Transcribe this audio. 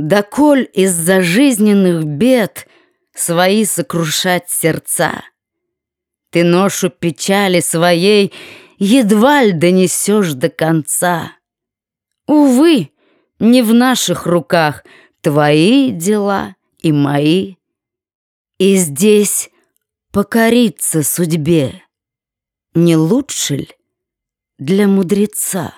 Доколь из-за жизненных бед Свои сокрушать сердца. Ты ношу печали своей Едва ли донесешь до конца. Увы, не в наших руках Твои дела и мои. И здесь покориться судьбе Не лучше ли для мудреца?